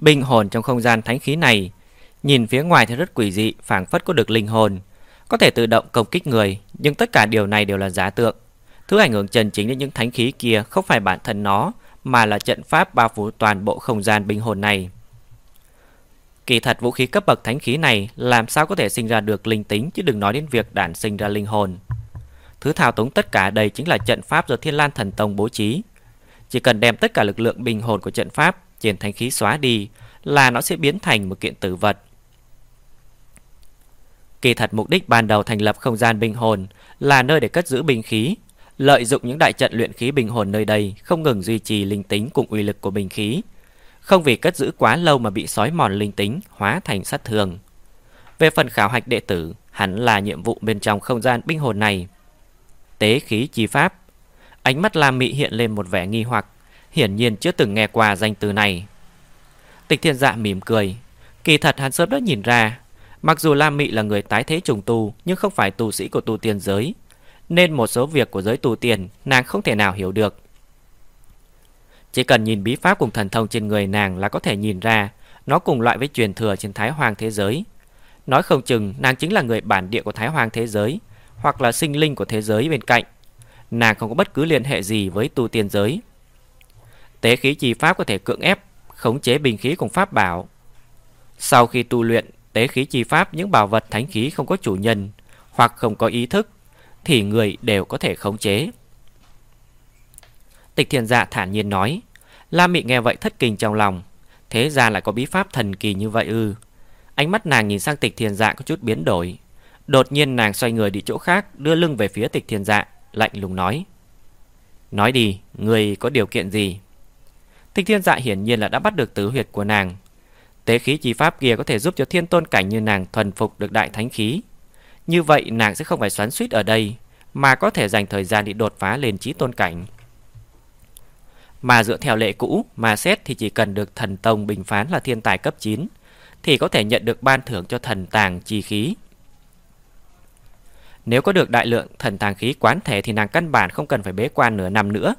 Binh hồn trong không gian thánh khí này. Nhìn phía ngoài thì rất quỷ dị, phảng phất có được linh hồn. Có thể tự động công kích người, Nhưng tất cả điều này đều là giả tượng. Thứ ảnh hưởng chân chính đến những thánh khí kia Không phải bản thân nó, Mà là trận pháp bao phủ toàn bộ không gian binh hồn này. Kỳ thật vũ khí cấp bậc thánh khí này Làm sao có thể sinh ra được linh tính Chứ đừng nói đến việc đản sinh ra linh hồn. Thứ thao túng tất cả đây chính là trận pháp do Thiên Lan Thần Tông bố trí. Chỉ cần đem tất cả lực lượng bình hồn của trận pháp trên thanh khí xóa đi Là nó sẽ biến thành một kiện tử vật. Kỳ thật mục đích ban đầu thành lập không gian bình hồn Là nơi để cất giữ binh khí, Lợi dụng những đại trận luyện khí bình hồn nơi đây Không ngừng duy trì linh tính cùng uy lực của bình khí, Không vì cất giữ quá lâu mà bị sói mòn linh tính, Hóa thành sát thường Về phần khảo hạch đệ tử Hẳn là nhiệm vụ bên trong không gian binh hồn này. Tế khí chi pháp. Ánh mắt Lam Mị hiện lên một vẻ nghi hoặc. Hiển nhiên chưa từng nghe qua danh từ này. Tịch thiên dạ mỉm cười. Kỳ thật hắn sớm đã nhìn ra, Mặc dù Lam Mị là người tái thế trùng tu, Nhưng không phải tu sĩ của tu tiên giới, Nên một số việc của giới tu tiên Nàng không thể nào hiểu được. Chỉ cần nhìn bí pháp cùng thần thông trên người nàng Là có thể nhìn ra, Nó cùng loại với truyền thừa trên Thái Hoàng thế giới. Nói không chừng, nàng chính là người bản địa của Thái Hoàng thế giới, Hoặc là sinh linh của thế giới bên cạnh. Nàng không có bất cứ liên hệ gì với tu tiên giới. Tế khí chi pháp có thể cưỡng ép Khống chế bình khí cùng pháp bảo. Sau khi tu luyện tế khí chi pháp những bảo vật thánh khí không có chủ nhân hoặc không có ý thức thì người đều có thể khống chế. Tịch thiền dạ thản nhiên nói La Mị nghe vậy thất kinh trong lòng. Thế ra lại có bí pháp thần kỳ như vậy ư? Ánh mắt nàng nhìn sang tịch thiền dạ có chút biến đổi. Đột nhiên nàng xoay người đi chỗ khác Đưa lưng về phía tịch thiền dạ Lạnh lùng nói Nói đi, người có điều kiện gì? Tịch thiên dạ hiển nhiên là đã bắt được tứ huyệt của nàng Tế khí chi pháp kia có thể giúp cho thiên tôn cảnh như nàng thuần phục được đại thánh khí. Như vậy nàng sẽ không phải xoắn suýt ở đây, mà có thể dành thời gian đi đột phá lên trí tôn cảnh. Mà dựa theo lệ cũ mà xét thì chỉ cần được thần tông bình phán là thiên tài cấp 9 thì có thể nhận được ban thưởng cho thần tàng chi khí. Nếu có được đại lượng thần tàng khí quán thể thì nàng căn bản không cần phải bế quan nửa năm nữa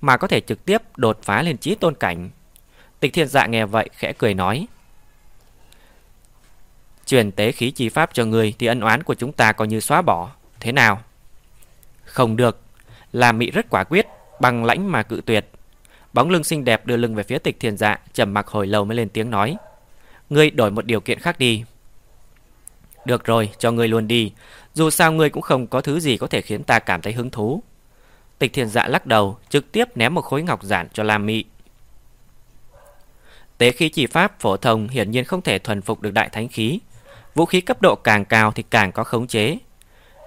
mà có thể trực tiếp đột phá lên trí tôn cảnh. Tịch thiên dạ nghe vậy khẽ cười nói, Truyền tế khí chi pháp cho người Thì ân oán của chúng ta coi như xóa bỏ. Thế nào? Không được, Là Mị rất quả quyết, Bằng lãnh mà cự tuyệt. Bóng lưng xinh đẹp đưa lưng về phía tịch thiên dạ trầm mặc hồi lâu mới lên tiếng nói, Ngươi đổi một điều kiện khác đi. Được rồi, cho ngươi luôn đi. Dù sao ngươi cũng không có thứ gì có thể khiến ta cảm thấy hứng thú. Tịch thiền dạ lắc đầu Trực tiếp ném một khối ngọc giản cho Lam Mị Tế khí chỉ pháp phổ thông hiển nhiên không thể thuần phục được đại thánh khí Vũ khí cấp độ càng cao thì càng có khống chế.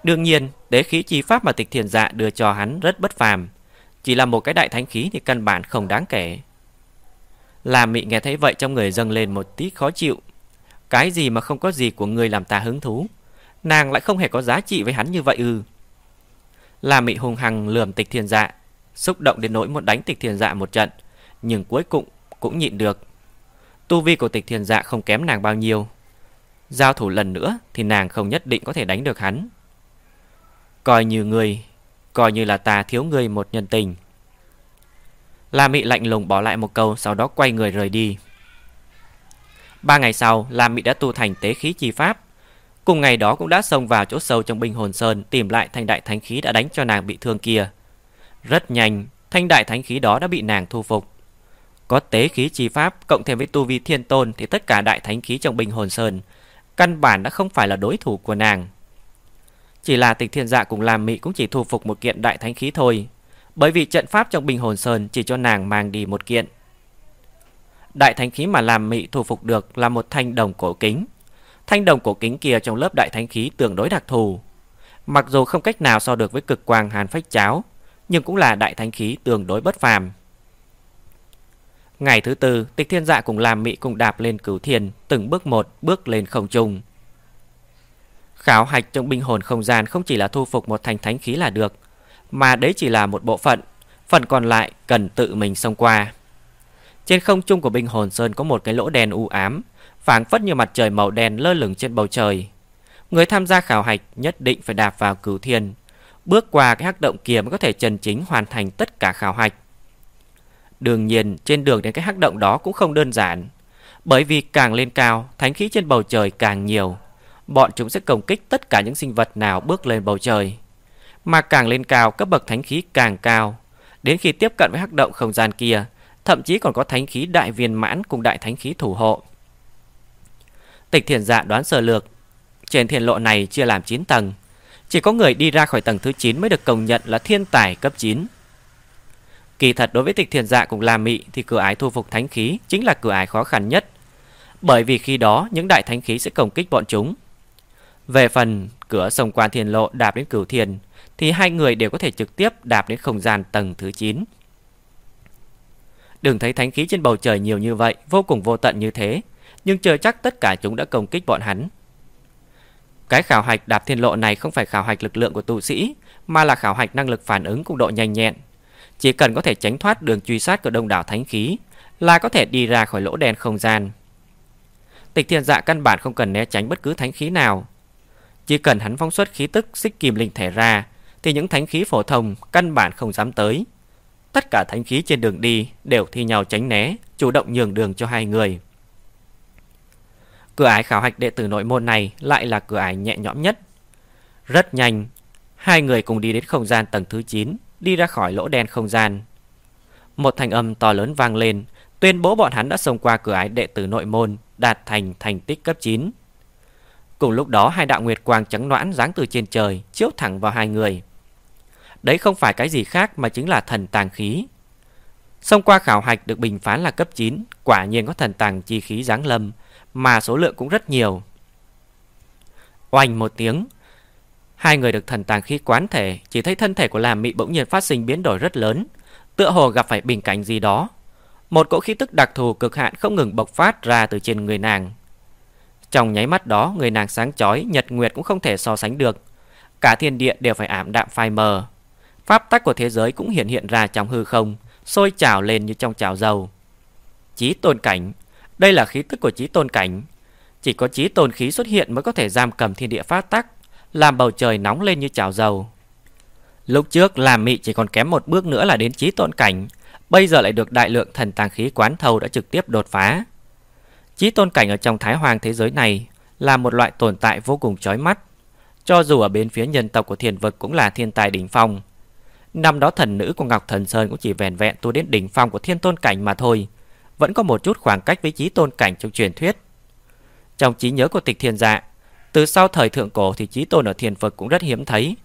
Đương nhiên, đế khí chi pháp mà tịch thiền dạ đưa cho hắn rất bất phàm. Chỉ là một cái đại thánh khí thì căn bản không đáng kể. Làm mị nghe thấy vậy trong người dâng lên một tí khó chịu. Cái gì mà không có gì của người làm ta hứng thú. Nàng lại không hề có giá trị với hắn như vậy ư. Làm mị hùng hằng lườm tịch thiền dạ. Xúc động đến nỗi muốn đánh tịch thiền dạ một trận. Nhưng cuối cùng cũng nhịn được. Tu vi của tịch thiền dạ không kém nàng bao nhiêu Giao thủ lần nữa thì nàng không nhất định có thể đánh được hắn. Coi như người, coi như là ta thiếu người một nhân tình. La Mị lạnh lùng bỏ lại một câu sau đó quay người rời đi. Ba ngày sau, La Mị đã tu thành tế khí chi pháp. Cùng ngày đó cũng đã xông vào chỗ sâu trong binh hồn sơn tìm lại thanh đại thánh khí đã đánh cho nàng bị thương kia. Rất nhanh, thanh đại thánh khí đó đã bị nàng thu phục. Có tế khí chi pháp cộng thêm với tu vi thiên tôn thì tất cả đại thánh khí trong binh hồn sơn Căn bản đã không phải là đối thủ của nàng Chỉ là tịch thiên dạ cùng làm mị cũng chỉ thu phục một kiện đại thánh khí thôi Bởi vì trận pháp trong bình hồn sơn chỉ cho nàng mang đi một kiện Đại thánh khí mà làm mị thu phục được là một thanh đồng cổ kính Thanh đồng cổ kính kia trong lớp đại thánh khí tương đối đặc thù Mặc dù không cách nào so được với cực quang hàn phách cháo Nhưng cũng là đại thánh khí tương đối bất phàm Ngày thứ tư, tịch thiên dạ cùng làm mị cùng đạp lên cửu thiên, từng bước một bước lên không trung. Khảo hạch trong binh hồn không gian không chỉ là thu phục một thành thánh khí là được, mà đấy chỉ là một bộ phận, phần còn lại cần tự mình xông qua. Trên không trung của binh hồn sơn có một cái lỗ đèn u ám, phảng phất như mặt trời màu đen lơ lửng trên bầu trời. Người tham gia khảo hạch nhất định phải đạp vào cửu thiên, bước qua cái hắc động kia mới có thể chân chính hoàn thành tất cả khảo hạch. Đương nhiên trên đường đến cái hắc động đó cũng không đơn giản Bởi vì càng lên cao, thánh khí trên bầu trời càng nhiều. Bọn chúng sẽ công kích tất cả những sinh vật nào bước lên bầu trời. Mà càng lên cao, cấp bậc thánh khí càng cao. Đến khi tiếp cận với hắc động không gian kia, thậm chí còn có thánh khí đại viên mãn cùng đại thánh khí thủ hộ. Tịch thiền dạ đoán sơ lược, trên thiền lộ này chia làm 9 tầng. Chỉ có người đi ra khỏi tầng thứ 9 mới được công nhận là thiên tài cấp 9. Kỳ thật đối với tịch thiền dạ cùng La Mị thì cửa ái thu phục thánh khí chính là cửa ái khó khăn nhất. Bởi vì khi đó những đại thánh khí sẽ công kích bọn chúng. Về phần cửa sông quan thiền lộ đạp đến cửu thiền thì hai người đều có thể trực tiếp đạp đến không gian tầng thứ 9. Đừng thấy thánh khí trên bầu trời nhiều như vậy, vô cùng vô tận như thế, nhưng chờ chắc tất cả chúng đã công kích bọn hắn. Cái khảo hạch đạp thiên lộ này không phải khảo hạch lực lượng của tu sĩ, mà là khảo hạch năng lực phản ứng cùng độ nhanh nhẹn. Chỉ cần có thể tránh thoát đường truy sát của đông đảo thánh khí, là có thể đi ra khỏi lỗ đen không gian. Tịch thiên dạ căn bản không cần né tránh bất cứ thánh khí nào. Chỉ cần hắn phóng xuất khí tức xích kìm linh thể ra, thì những thánh khí phổ thông căn bản không dám tới. Tất cả thánh khí trên đường đi đều thi nhau tránh né, chủ động nhường đường cho hai người. Cửa ải khảo hạch đệ tử nội môn này lại là cửa ải nhẹ nhõm nhất. Rất nhanh, hai người cùng đi đến không gian tầng thứ 9, đi ra khỏi lỗ đen không gian. Một thành âm to lớn vang lên, tuyên bố bọn hắn đã xông qua cửa ải đệ tử nội môn, đạt thành thành tích cấp 9. Cùng lúc đó hai đạo nguyệt quang trắng noãn giáng từ trên trời, chiếu thẳng vào hai người. Đấy không phải cái gì khác mà chính là thần tàng khí. Xông qua khảo hạch được bình phán là cấp 9, quả nhiên có thần tàng chi khí giáng lâm, mà số lượng cũng rất nhiều. Oanh một tiếng, hai người được thần tàng khí quán thể, chỉ thấy thân thể của làm mị bỗng nhiên phát sinh biến đổi rất lớn, tựa hồ gặp phải bình cảnh gì đó. Một cỗ khí tức đặc thù cực hạn không ngừng bộc phát ra từ trên người nàng. Trong nháy mắt đó, người nàng sáng chói, nhật nguyệt cũng không thể so sánh được. Cả thiên địa đều phải ảm đạm phai mờ. Pháp tắc của thế giới cũng hiện hiện ra trong hư không, sôi trào lên như trong chảo dầu. Chí tôn cảnh, đây là khí tức của trí tôn cảnh. Chỉ có trí tôn khí xuất hiện mới có thể giam cầm thiên địa phát tắc, làm bầu trời nóng lên như chảo dầu. Lúc trước làm mị chỉ còn kém một bước nữa là đến trí tôn cảnh, bây giờ lại được đại lượng thần tàng khí quán thâu đã trực tiếp đột phá. Chí tôn cảnh ở trong thái hoàng thế giới này là một loại tồn tại vô cùng chói mắt. Cho dù ở bên phía nhân tộc của thiền vực cũng là thiên tài đỉnh phong, Năm đó thần nữ của Ngọc Thần Sơn cũng chỉ vẹn vẹn tu đến đỉnh phong của thiên tôn cảnh mà thôi vẫn có một chút khoảng cách với trí tôn cảnh trong truyền thuyết. Trong trí nhớ của tịch thiên dạ Từ sau thời thượng cổ thì trí tôn ở thiền vực cũng rất hiếm thấy.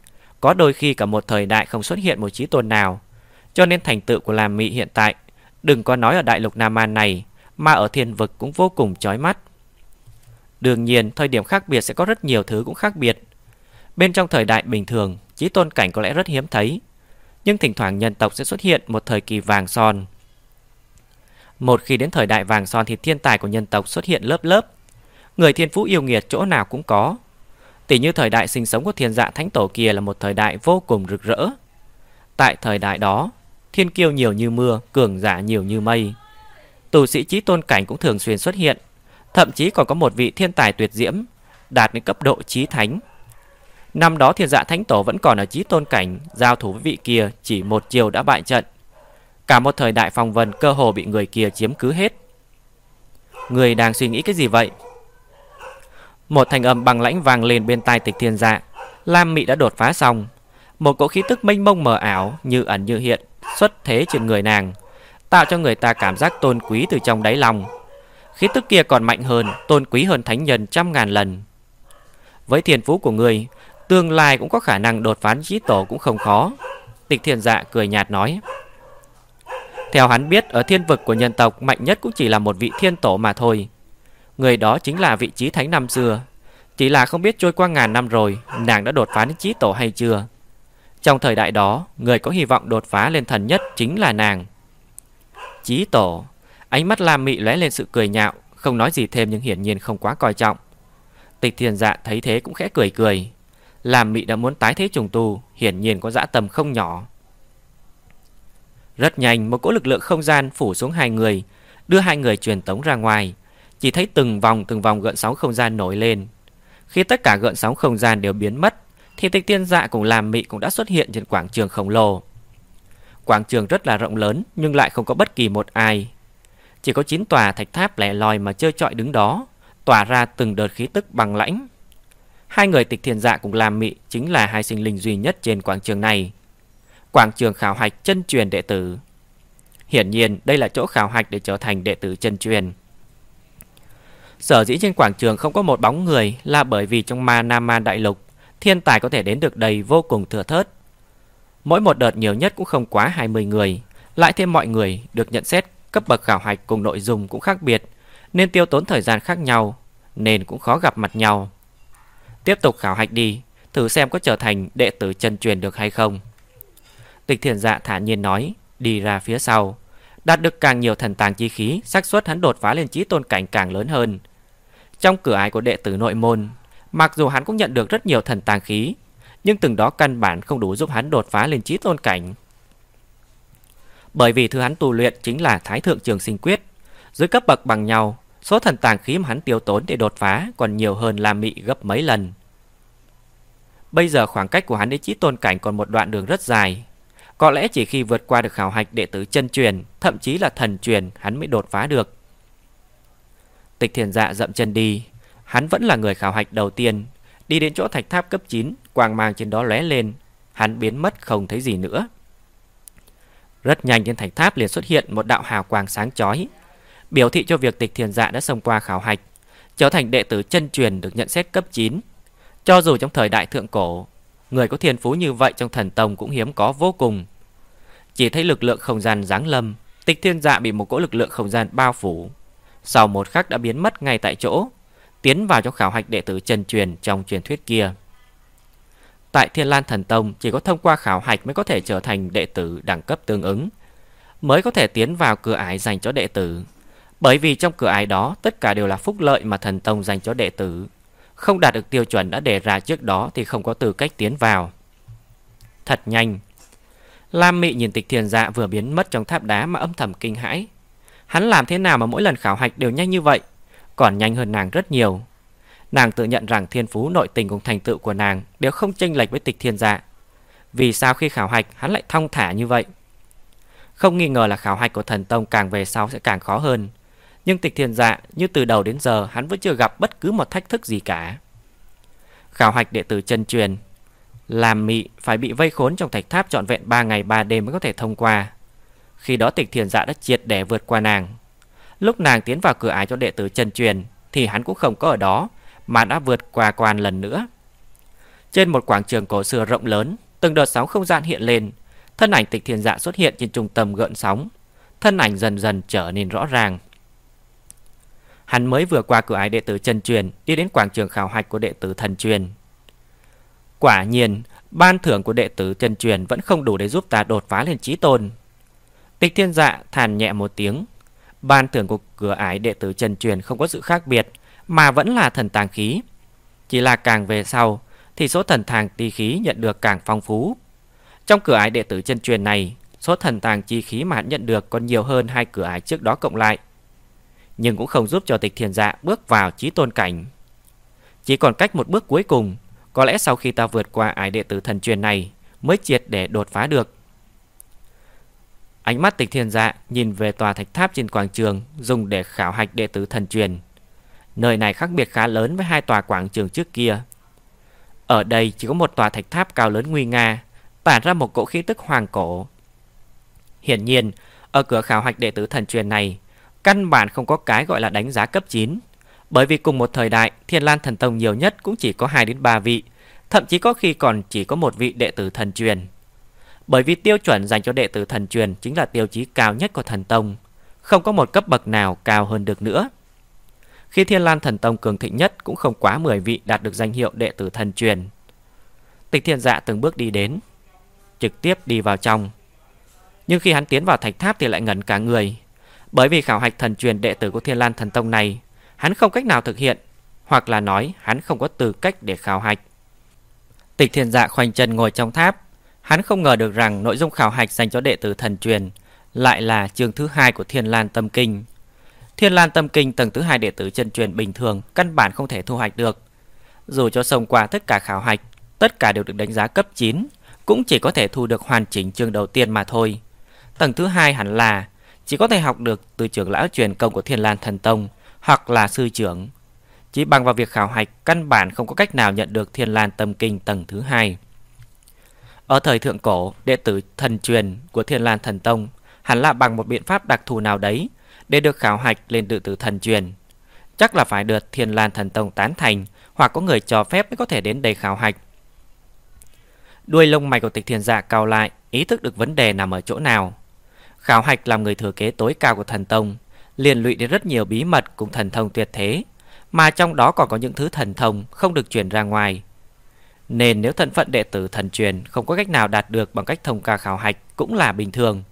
Có đôi khi cả một thời đại không xuất hiện một trí tôn nào. Cho nên thành tựu của làm mị hiện tại, Đừng có nói ở đại lục Nam An này, Mà ở thiên vực cũng vô cùng chói mắt. Đương nhiên, thời điểm khác biệt sẽ có rất nhiều thứ cũng khác biệt. Bên trong thời đại bình thường Chí tôn cảnh có lẽ rất hiếm thấy. Nhưng thỉnh thoảng nhân tộc sẽ xuất hiện một thời kỳ vàng son. Một khi đến thời đại vàng son thì thiên tài của nhân tộc xuất hiện lớp lớp. Người thiên phú yêu nghiệt chỗ nào cũng có. Tỷ như thời đại sinh sống của thiên dạ thánh tổ kia là một thời đại vô cùng rực rỡ. Tại thời đại đó, thiên kiêu nhiều như mưa, cường giả nhiều như mây. Tù sĩ trí tôn cảnh cũng thường xuyên xuất hiện, thậm chí còn có một vị thiên tài tuyệt diễm, đạt đến cấp độ trí thánh Năm đó thiên dạ thánh tổ vẫn còn ở trí tôn cảnh Giao thủ với vị kia chỉ một chiều đã bại trận Cả một thời đại phong vân cơ hồ bị người kia chiếm cứ hết. Người đang suy nghĩ cái gì vậy? Một thanh âm bằng lãnh vang lên bên tai tịch thiên dạ Lam mị đã đột phá xong. Một cỗ khí tức mênh mông mờ ảo Như ẩn như hiện Xuất thế trên người nàng, Tạo cho người ta cảm giác tôn quý từ trong đáy lòng. Khí tức kia còn mạnh hơn, Tôn quý hơn thánh nhân trăm ngàn lần. Với thiền phú của người, Tương lai cũng có khả năng đột phá chí tổ cũng không khó. Tịch thiên dạ cười nhạt nói. Theo hắn biết, Ở thiên vực của nhân tộc, Mạnh nhất cũng chỉ là một vị thiên tổ mà thôi. Người đó chính là vị trí thánh năm xưa. Chỉ là không biết trôi qua ngàn năm rồi, Nàng đã đột phá đến trí tổ hay chưa? Trong thời đại đó, Người có hy vọng đột phá lên thần nhất Chính là nàng. Chí tổ. Ánh mắt Lam Mị lóe lên sự cười nhạo, Không nói gì thêm nhưng hiển nhiên không quá coi trọng. Tịch thiên dạ thấy thế cũng khẽ cười cười. Làm mị đã muốn tái thế trùng tu, Hiển nhiên có dã tầm không nhỏ. Rất nhanh Một cỗ lực lượng không gian phủ xuống hai người Đưa hai người truyền tống ra ngoài Chỉ thấy từng vòng từng vòng gợn sóng không gian nổi lên Khi tất cả gợn sóng không gian đều biến mất Thì tịch tiên dạ cùng làm mị cũng đã xuất hiện trên quảng trường khổng lồ Quảng trường rất là rộng lớn Nhưng lại không có bất kỳ một ai Chỉ có 9 tòa thạch tháp lẻ loi mà chơi trọi đứng đó, tỏa ra từng đợt khí tức bằng lãnh. Hai người tịch thiền dạ cùng làm mị chính là hai sinh linh duy nhất trên quảng trường này. Quảng trường khảo hạch chân truyền đệ tử. Hiển nhiên đây là chỗ khảo hạch để trở thành đệ tử chân truyền. Sở dĩ trên quảng trường không có một bóng người là bởi vì trong ma Nam Ma Đại Lục, thiên tài có thể đến được đầy vô cùng thừa thớt. Mỗi một đợt nhiều nhất cũng không quá 20 người, lại thêm mọi người được nhận xét cấp bậc khảo hạch cùng nội dung cũng khác biệt, nên tiêu tốn thời gian khác nhau, nên cũng khó gặp mặt nhau. Tiếp tục khảo hạch đi, thử xem có trở thành đệ tử chân truyền được hay không. Tịch thiền dạ thản nhiên nói, đi ra phía sau. Đạt được càng nhiều thần tàng chi khí, xác suất hắn đột phá lên trí tôn cảnh càng lớn hơn. Trong cửa ải của đệ tử nội môn, mặc dù hắn cũng nhận được rất nhiều thần tàng khí, nhưng từng đó căn bản không đủ giúp hắn đột phá lên trí tôn cảnh. Bởi vì thứ hắn tu luyện chính là Thái Thượng Trường Sinh Quyết, dưới cấp bậc bằng nhau, số thần tàng khí mà hắn tiêu tốn để đột phá còn nhiều hơn La Mị gấp mấy lần. Bây giờ khoảng cách của hắn đến trí tôn cảnh còn một đoạn đường rất dài, có lẽ chỉ khi vượt qua được khảo hạch đệ tử chân truyền, thậm chí là thần truyền, hắn mới đột phá được. Tịch thiền dạ dậm chân đi, hắn vẫn là người khảo hạch đầu tiên, đi đến chỗ thạch tháp cấp 9, quang mang trên đó lóe lên, hắn biến mất không thấy gì nữa. Rất nhanh trên thạch tháp liền xuất hiện một đạo hào quang sáng chói, biểu thị cho việc tịch thiền dạ đã xông qua khảo hạch, trở thành đệ tử chân truyền được nhận xét cấp 9. Cho dù trong thời đại thượng cổ, Người có thiên phú như vậy trong thần tông cũng hiếm có vô cùng. Chỉ thấy lực lượng không gian giáng lâm, Tịch thiên dạ bị một cỗ lực lượng không gian bao phủ. Sau một khắc đã biến mất ngay tại chỗ, Tiến vào trong khảo hạch đệ tử chân truyền trong truyền thuyết kia. Tại Thiên Lan Thần Tông, Chỉ có thông qua khảo hạch mới có thể trở thành đệ tử đẳng cấp tương ứng, Mới có thể tiến vào cửa ải dành cho đệ tử. Bởi vì trong cửa ải đó, Tất cả đều là phúc lợi mà thần tông dành cho đệ tử không đạt được tiêu chuẩn đã đề ra trước đó Thì không có tư cách tiến vào. Thật nhanh. Lam Mị nhìn tịch thiền dạ vừa biến mất trong tháp đá Mà âm thầm kinh hãi. Hắn làm thế nào mà mỗi lần khảo hạch đều nhanh như vậy? Còn nhanh hơn nàng rất nhiều. Nàng tự nhận rằng thiên phú, nội tình cùng thành tựu của nàng Đều không chênh lệch với tịch thiên dạ. Vì sao khi khảo hạch, hắn lại thong thả như vậy? Không nghi ngờ là khảo hạch của thần tông càng về sau sẽ càng khó hơn nhưng tịch thiền dạ như từ đầu đến giờ hắn vẫn chưa gặp bất cứ một thách thức gì cả. Khảo hạch đệ tử chân truyền Làm mị phải bị vây khốn trong thạch tháp trọn vẹn 3 ngày 3 đêm mới có thể thông qua. Khi đó tịch thiền dạ đã triệt để vượt qua nàng. Lúc nàng tiến vào cửa ái cho đệ tử chân truyền thì hắn cũng không có ở đó mà đã vượt qua quan lần nữa. Trên một quảng trường cổ xưa rộng lớn, từng đợt sóng không gian hiện lên, thân ảnh tịch thiền dạ xuất hiện trên trung tâm gợn sóng. Thân ảnh dần dần trở nên rõ ràng. Hắn mới vừa qua cửa ải đệ tử chân truyền, Đi đến quảng trường khảo hạch của đệ tử thần truyền. Quả nhiên, Ban thưởng của đệ tử chân truyền Vẫn không đủ để giúp ta đột phá lên trí tôn. Tịch thiên dạ thàn nhẹ một tiếng. Ban thưởng của cửa ải đệ tử chân truyền Không có sự khác biệt, Mà vẫn là thần tàng khí. Chỉ là càng về sau, Thì số thần tàng ti khí nhận được càng phong phú. Trong cửa ải đệ tử chân truyền này, Số thần tàng chi khí mà hắn nhận được Còn nhiều hơn hai cửa ải trước đó cộng lại nhưng cũng không giúp cho tịch thiền dạ bước vào trí tôn cảnh. Chỉ còn cách một bước cuối cùng, có lẽ sau khi ta vượt qua ải đệ tử thần truyền này mới triệt để đột phá được. Ánh mắt tịch thiền dạ nhìn về tòa thạch tháp trên quảng trường dùng để khảo hạch đệ tử thần truyền. Nơi này khác biệt khá lớn với hai tòa quảng trường trước kia. Ở đây chỉ có một tòa thạch tháp cao lớn nguy nga, tản ra một cỗ khí tức hoàng cổ. Hiển nhiên, ở cửa khảo hạch đệ tử thần truyền này Căn bản không có cái gọi là đánh giá cấp 9 Bởi vì cùng một thời đại, Thiên Lan Thần Tông nhiều nhất cũng chỉ có 2 đến 3 vị, Thậm chí có khi còn chỉ có một vị đệ tử thần truyền. Bởi vì tiêu chuẩn dành cho đệ tử thần truyền Chính là tiêu chí cao nhất của thần tông, Không có một cấp bậc nào cao hơn được nữa. Khi Thiên Lan Thần Tông cường thịnh nhất Cũng không quá 10 vị đạt được danh hiệu đệ tử thần truyền. Tịch thiên dạ từng bước đi đến, Trực tiếp đi vào trong. Nhưng khi hắn tiến vào thạch tháp thì lại ngẩn cả người bởi vì khảo hạch thần truyền đệ tử của Thiên Lan Thần Tông này, hắn không cách nào thực hiện, hoặc là nói hắn không có tư cách để khảo hạch. Tịch Thiên Dạ khoanh chân ngồi trong tháp, hắn không ngờ được rằng nội dung khảo hạch dành cho đệ tử thần truyền lại là chương thứ hai của Thiên Lan Tâm Kinh. Thiên Lan Tâm Kinh tầng thứ hai đệ tử chân truyền bình thường căn bản không thể thu hoạch được. Dù cho sống qua tất cả khảo hạch, tất cả đều được đánh giá cấp 9, cũng chỉ có thể thu được hoàn chỉnh chương đầu tiên mà thôi. Tầng thứ hai hẳn là chỉ có thể học được từ trưởng lão truyền công của Thiên Lan Thần Tông hoặc là sư trưởng. Chỉ bằng vào việc khảo hạch, căn bản không có cách nào nhận được Thiên Lan Tâm Kinh tầng thứ hai. Ở thời thượng cổ, đệ tử thần truyền của Thiên Lan Thần Tông hẳn là bằng một biện pháp đặc thù nào đấy để được khảo hạch lên đệ tử thần truyền. Chắc là phải được Thiên Lan Thần Tông tán thành hoặc có người cho phép mới có thể đến đây khảo hạch. Đuôi lông mày của tịch thiền dạ cao lại, ý thức được vấn đề nằm ở chỗ nào. Khảo hạch làm người thừa kế tối cao của thần tông, liên lụy đến rất nhiều bí mật cùng thần thông tuyệt thế, mà trong đó còn có những thứ thần thông không được truyền ra ngoài. Nên nếu thân phận đệ tử thần truyền không có cách nào đạt được bằng cách thông qua khảo hạch cũng là bình thường.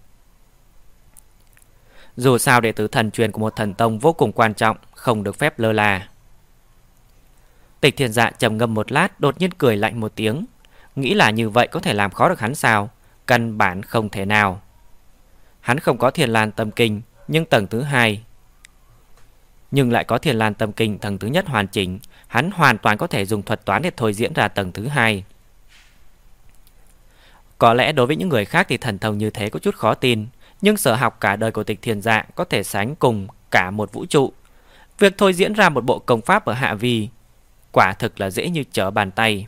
Dù sao đệ tử thần truyền của một thần tông vô cùng quan trọng, không được phép lơ là. Tịch Thiên dạ trầm ngâm một lát đột nhiên cười lạnh một tiếng. Nghĩ là như vậy có thể làm khó được hắn sao? Căn bản không thể nào. Hắn không có thiền lan tâm kinh, nhưng tầng thứ hai nhưng lại có thiền lan tâm kinh tầng thứ nhất hoàn chỉnh, hắn hoàn toàn có thể dùng thuật toán để thôi diễn ra tầng thứ hai. Có lẽ đối với những người khác thì thần thông như thế có chút khó tin, nhưng sở học cả đời của tịch thiền dạ có thể sánh cùng cả một vũ trụ. Việc thôi diễn ra một bộ công pháp ở hạ vi, quả thực là dễ như trở bàn tay.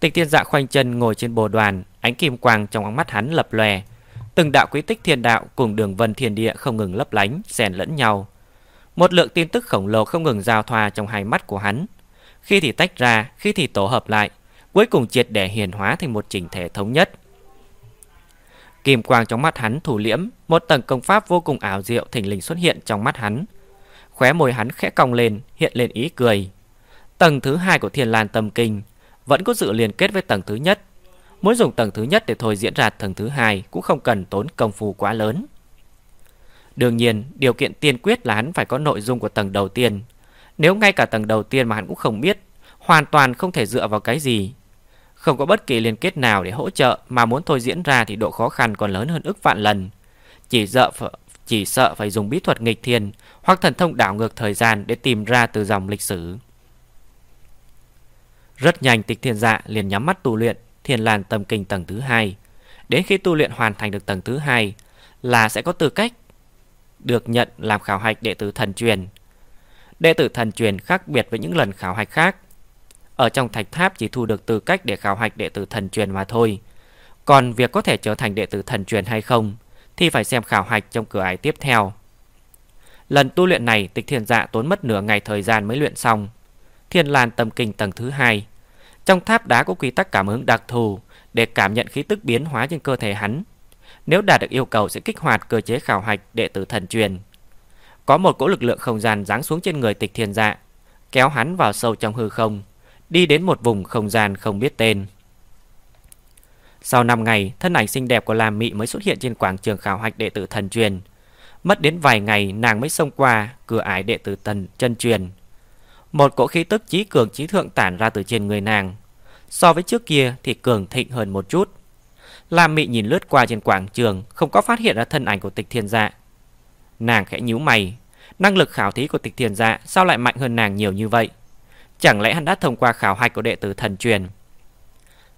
Tịch thiền dạ khoanh chân ngồi trên bồ đoàn, ánh kim quang trong ánh mắt hắn lập lòe. Từng đạo quý tích thiên đạo cùng đường vân thiên địa không ngừng lấp lánh, xen lẫn nhau. Một lượng tin tức khổng lồ không ngừng giao thoa trong hai mắt của hắn. Khi thì tách ra, khi thì tổ hợp lại, cuối cùng triệt để hiền hóa thành một chỉnh thể thống nhất. Kim quang trong mắt hắn thủ liễm, một tầng công pháp vô cùng ảo diệu thình lình xuất hiện trong mắt hắn. Khóe môi hắn khẽ cong lên, hiện lên ý cười. Tầng thứ hai của Thiên Lan Tâm Kinh vẫn có sự liên kết với tầng thứ nhất. Muốn dùng tầng thứ nhất để thôi diễn ra tầng thứ hai cũng không cần tốn công phu quá lớn. Đương nhiên, điều kiện tiên quyết là hắn phải có nội dung của tầng đầu tiên. Nếu ngay cả tầng đầu tiên mà hắn cũng không biết, hoàn toàn không thể dựa vào cái gì. Không có bất kỳ liên kết nào để hỗ trợ mà muốn thôi diễn ra thì độ khó khăn còn lớn hơn ức vạn lần. Chỉ sợ, chỉ sợ phải dùng bí thuật nghịch thiên hoặc thần thông đảo ngược thời gian để tìm ra từ dòng lịch sử. Rất nhanh tịch thiên dạ liền nhắm mắt tu luyện thiền lan tâm kinh tầng thứ hai. Đến khi tu luyện hoàn thành được tầng thứ hai, là sẽ có tư cách được nhận làm khảo hạch đệ tử thần truyền. Đệ tử thần truyền khác biệt với những lần khảo hạch khác. Ở trong thạch tháp chỉ thu được tư cách để khảo hạch đệ tử thần truyền mà thôi. Còn việc có thể trở thành đệ tử thần truyền hay không thì phải xem khảo hạch trong cửa ải tiếp theo. Lần tu luyện này, tịch thiên dạ tốn mất nửa ngày thời gian mới luyện xong. Thiên lan tâm kinh tầng thứ hai trong tháp đá có quy tắc cảm ứng đặc thù để cảm nhận khí tức biến hóa trên cơ thể hắn nếu đạt được yêu cầu sẽ kích hoạt cơ chế khảo hạch đệ tử thần truyền. Có một cỗ lực lượng không gian giáng xuống trên người tịch thiên dạ, kéo hắn vào sâu trong hư không, đi đến một vùng không gian không biết tên. Sau 5 ngày, thân ảnh xinh đẹp của Lam Mị mới xuất hiện trên quảng trường khảo hạch đệ tử thần truyền. Mất đến vài ngày nàng mới xông qua cửa ải đệ tử thần chân truyền. Một cỗ khí tức trí cường trí thượng tản ra từ trên người nàng. So với trước kia thì cường thịnh hơn một chút. Lam Mị nhìn lướt qua trên quảng trường, không có phát hiện ra thân ảnh của Tịch Thiên Dạ. Nàng khẽ nhíu mày, năng lực khảo thí của Tịch Thiên Dạ sao lại mạnh hơn nàng nhiều như vậy? Chẳng lẽ hắn đã thông qua khảo hạch của đệ tử thần truyền?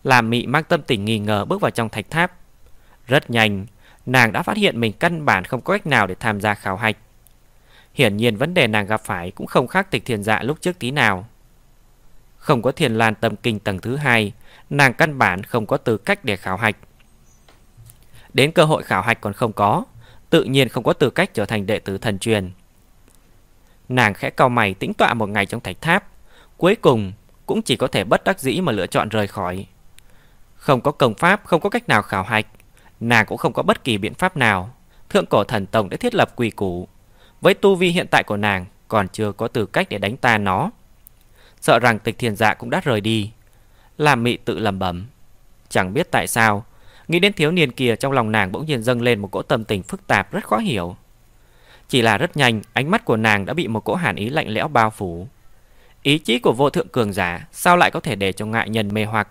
Lam Mị mang tâm tình nghi ngờ bước vào trong thạch tháp. Rất nhanh, nàng đã phát hiện mình căn bản không có cách nào để tham gia khảo hạch. Hiển nhiên vấn đề nàng gặp phải cũng không khác Tịch Thiên Dạ lúc trước tí nào. Không có thiền Lan Tâm Kinh tầng thứ hai, nàng căn bản không có tư cách để khảo hạch. Đến cơ hội khảo hạch còn không có Tự nhiên không có tư cách trở thành đệ tử thần truyền. Nàng khẽ cau mày tĩnh tọa một ngày trong thạch tháp Cuối cùng cũng chỉ có thể bất đắc dĩ mà lựa chọn rời khỏi. Không có công pháp, không có cách nào khảo hạch Nàng cũng không có bất kỳ biện pháp nào. Thượng cổ thần tông đã thiết lập quy củ Với tu vi hiện tại của nàng Còn chưa có tư cách để đánh ta nó. Sợ rằng tịch thiền dạ cũng đã rời đi Làm mị tự lầm bẩm Chẳng biết tại sao Nghĩ đến thiếu niên kia trong lòng nàng bỗng nhiên dâng lên một cỗ tâm tình phức tạp rất khó hiểu. Chỉ là rất nhanh, ánh mắt của nàng đã bị một cỗ hàn ý lạnh lẽo bao phủ. Ý chí của vô thượng cường giả sao lại có thể để cho ngại nhân mê hoặc.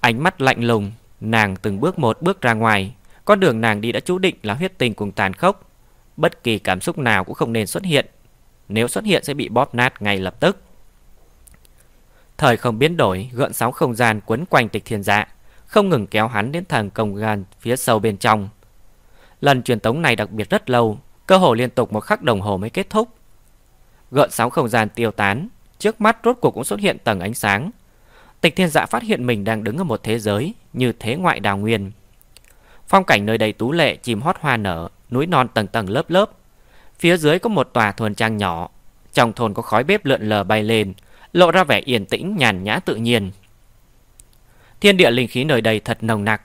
Ánh mắt lạnh lùng, nàng từng bước một bước ra ngoài. Con đường nàng đi đã chú định là huyết tình cùng tàn khốc. Bất kỳ cảm xúc nào cũng không nên xuất hiện. Nếu xuất hiện sẽ bị bóp nát ngay lập tức. Thời không biến đổi, gợn sóng không gian quấn quanh tịch thiên dạ không ngừng kéo hắn đến thần công gan phía sâu bên trong. Lần truyền tống này đặc biệt rất lâu, cơ hồ liên tục một khắc đồng hồ mới kết thúc. Gợn sóng không gian tiêu tán, trước mắt rốt cuộc cũng xuất hiện tầng ánh sáng. Tịch thiên dạ phát hiện mình đang đứng ở một thế giới như thế ngoại đào nguyên. Phong cảnh nơi đây tú lệ chìm hót hoa nở, núi non tầng tầng lớp lớp. Phía dưới có một tòa thôn trang nhỏ, trong thôn có khói bếp lượn lờ bay lên, lộ ra vẻ yên tĩnh nhàn nhã tự nhiên. Thiên địa linh khí nơi đây thật nồng nặc.